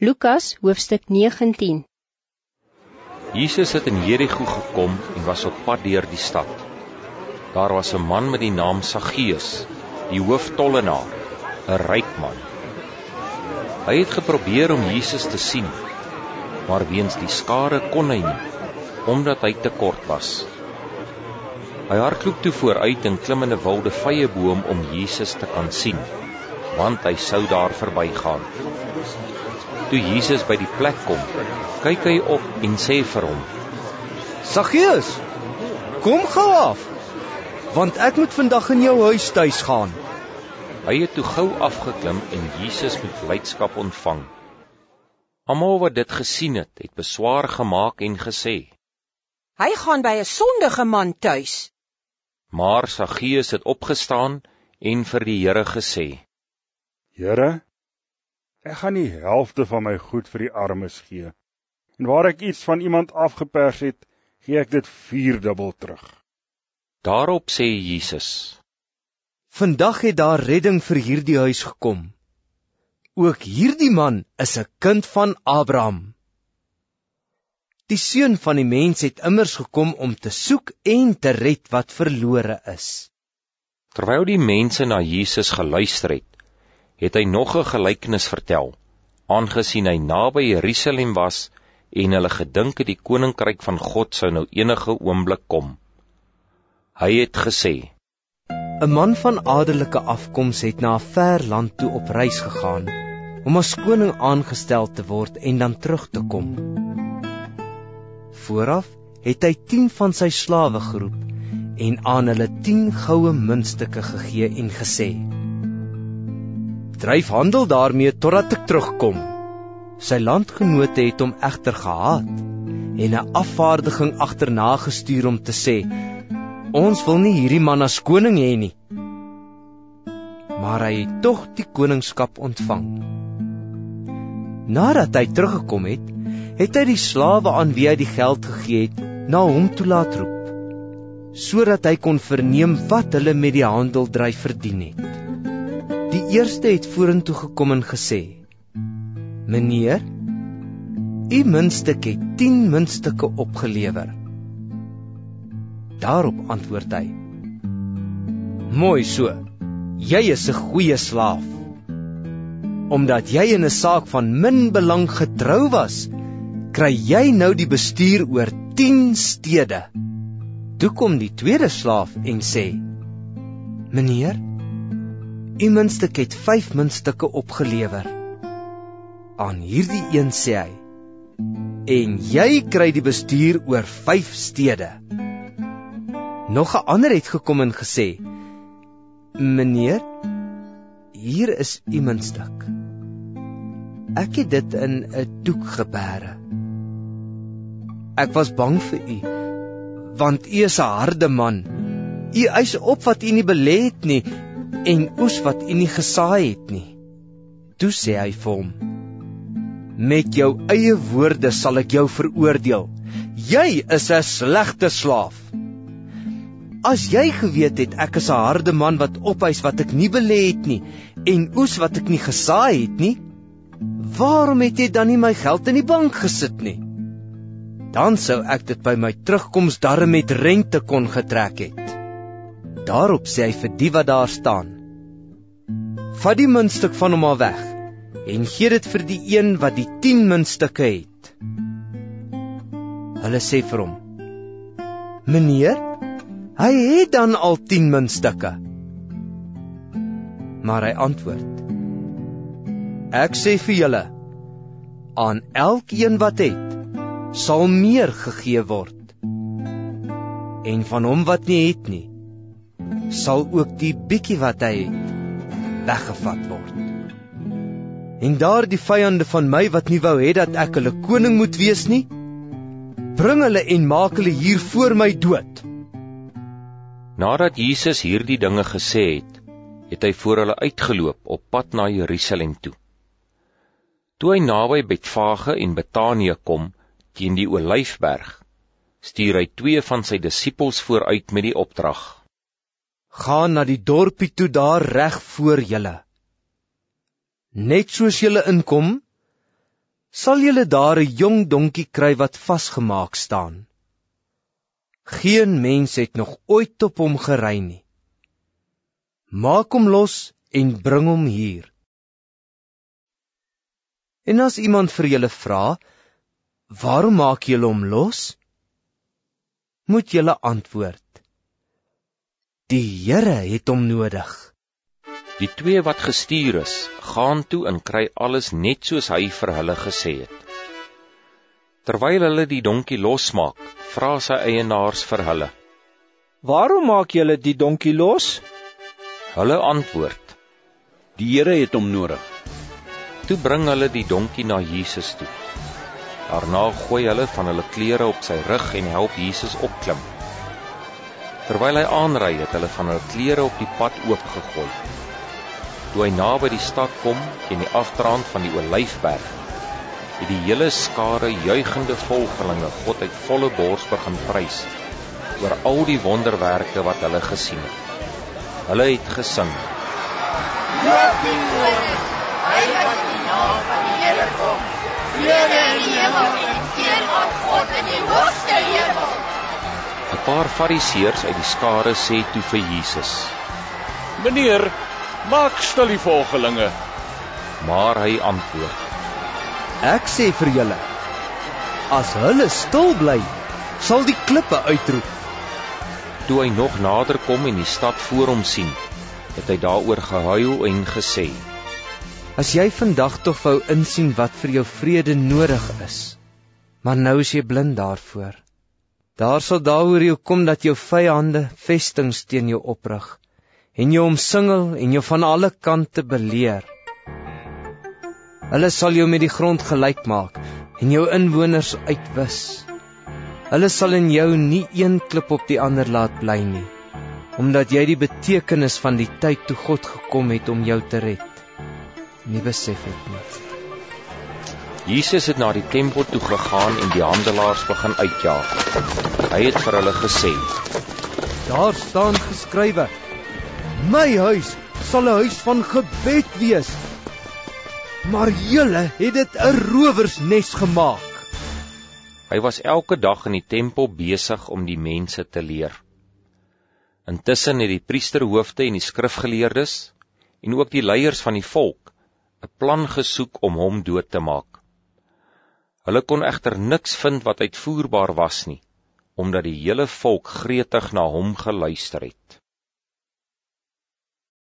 Lukas hoofstuk 19 Jesus het in Jericho gekom en was op pad deur die stad. Daar was 'n man met die naam Saggeus, die hooftollenaar, 'n ryk man. Hy het geprobeer om Jesus te sien, maar weens die skare kon hy nie, omdat hy te kort was. Hy hardloop toe vooruit en klim in 'n wilde vyeboom om Jesus te kan sien, want hy sou daar verbygaan. Toe Jesus by die plek kom, kyk hy op en sê vir hom: Saggeus, kom gou af, want ek moet vandag in jou huis tuis gaan. Hy het toe gou afgeklim en Jesus met blydskap ontvang. Almal wat dit gesien het, het beswaar gemaak en gesê: Hy gaan by 'n sondige man tuis. Maar Saggeus het opgestaan en vir die Here gesê: Here, Ek gaan die helfte van my goed vir die armes gee. En waar ek iets van iemand afgepers het, gee ek dit vierdubbel terug. Daarop sê Jesus: Vandag het daar redding vir hierdie huis gekom. Ook hierdie man is 'n kind van Abraham. Die seun van die mens het immers gekom om te soek en te red wat verlore is. Terwyl die mense na Jesus geluister het, het hy nog 'n gelykenis vertel, aangesien hy naby Jerusalem was en hulle gedink het die koninkryk van God sou nou enige oomblik kom. Hy het gesê: 'n Man van adelike afkoms het na 'n ver land toe op reis gegaan om as koning aangestel te word en dan terug te kom. Vooraf het hy 10 van sy slawe geroep en aan hulle 10 goue muntstukke gegee en gesê: dryf handel daarmee totdat ek terugkom. Sy landgenote het hom egter gehaat en 'n afvaardiging agterna gestuur om te sê: "Ons wil nie hierdie man as koning hê nie." Maar hy het tog die koningskap ontvang. Nadat hy teruggekom het, het hy die slawe aan wie hy die geld gegee het, na hom toe laat roep sodat hy kon verneem wat hulle met die handeldryf verdien het. Die eerste het vorentoe gekom en gesê: "Meneer, u muntstuk het 10 muntstukke opgelewer." Daarop antwoord hy: "Mooi so. Jy is 'n goeie slaaf. Omdat jy in 'n saak van min belang getrou was, kry jy nou die bestuur oor 10 stede." Toe kom die tweede slaaf en sê: "Meneer, U muntstuk het 5 muntstukke opgelewer. Aan hierdie een sê hy: En jy kry die bestuur oor 5 stede. Nog 'n ander het gekom en gesê: Meneer, hier is u muntstuk. Ek het dit in 'n doek gebeere. Ek was bang vir u, want u is 'n harde man. U eis op wat u nie belê het nie en oes wat u nie gesaai het nie. Toe sê hy vir hom: Met jou eie woorde sal ek jou veroordeel. Jy is 'n slegte slaaf. As jy geweet het ek is 'n harde man wat opeis wat ek nie belê het nie en oes wat ek nie gesaai het nie, waarom het jy dan nie my geld in die bank gesit nie? Dan sou ek dit by my terugkoms darm met rente kon getrek het. Daarop sê hy vir die wat daar staan: Vat die muntstuk van hom af weg en gee dit vir die een wat die 10 muntstukke het. Hulle sê vir hom: Meneer, hy het dan al 10 muntstukke. Maar hy antwoord: Ek sê vir julle, aan elkeen wat het, sal meer gegee word. En van hom wat nie het nie, sal ook die bietjie wat hy het weggevat word. En daardie vyande van my wat nie wou hê dat ek hulle koning moet wees nie, bring hulle en maak hulle hier voor my dood. Nadat Jesus hierdie dinge gesê het, het hy voor hulle uitgeloop op pad na Jerusalem toe. Toe hy naby Betfage en Betanië kom, teen die Olyfberg, stuur hy twee van sy disippels vooruit met die opdrag: gaan na die dorpie toe daar reg voor julle. Net soos julle inkom, sal julle daar 'n jong donkie kry wat vasgemaak staan. Geen mens het nog ooit op hom gery nie. Maak hom los en bring hom hier. En as iemand vir julle vra, "Waarom maak julle hom los?" moet julle antwoord: "Die Here het hom nodig." Die twee wat gestuur is, gaan toe en kry alles net soos hy vir hulle gesê het. Terwyl hulle die donkie losmaak, vra sy eienaars vir hulle: "Waarom maak julle die donkie los?" Hulle antwoord: "Die Here het hom nodig." Toe bring hulle die donkie na Jesus toe. Daarna gooi hulle van hulle klere op sy rug en help Jesus opklim. Terwyl hy aanry, het hulle van hulle klere op die pad oopgegooi. Toe hy naby die stad kom en die afdraand van die Olyfberg, het die hele skare juigende volgelinge God uit volle bors begin prys oor al die wonderwerke wat hulle gesien het. Hulle het gesing: Loof die Here, hy wat die naam van die Here kom. Vrede in die hemel en seën aan God in die hoogste hemel. 'n Paar Fariseërs uit die skare sê toe vir Jesus: Meneer, Maak stil die volgelinge. Maar hy antwoord: Ek sê vir julle, as hulle stil bly, sal die klippe uitroep. Toe hy nog nader kom en die stad voor hom sien, het hy daaroor gehuil en gesê: As jy vandag tog wou insien wat vir jou vrede nodig is, maar nou is jy blind daarvoor. Daar sal daaroor jou kom dat jou vyande vestings teen jou oprig en jou omsingel en jou van alle kante beleer. Hulle sal jou met die grond gelyk maak en jou inwoners uitwis. Hulle sal in jou nie een klip op die ander laat bly nie, omdat jy die betekenis van die tyd toe God gekom het om jou te red. Nie besef het nie. Jesus het na die tempel toe gegaan en die handelaars begin uitjaag. Hy het vir hulle gesê: Daar staan geskrywe: My huis sal 'n huis van gebed wees. Maar julle het dit 'n rowersnes gemaak. Hy was elke dag in die tempel besig om die mense te leer. Intussen het die priesterhoofde en die skrifgeleerdes en ook die leiers van die volk 'n plan gesoek om hom dood te maak. Hulle kon egter niks vind wat uitvoerbaar was nie, omdat die hele volk gretig na hom geluister het.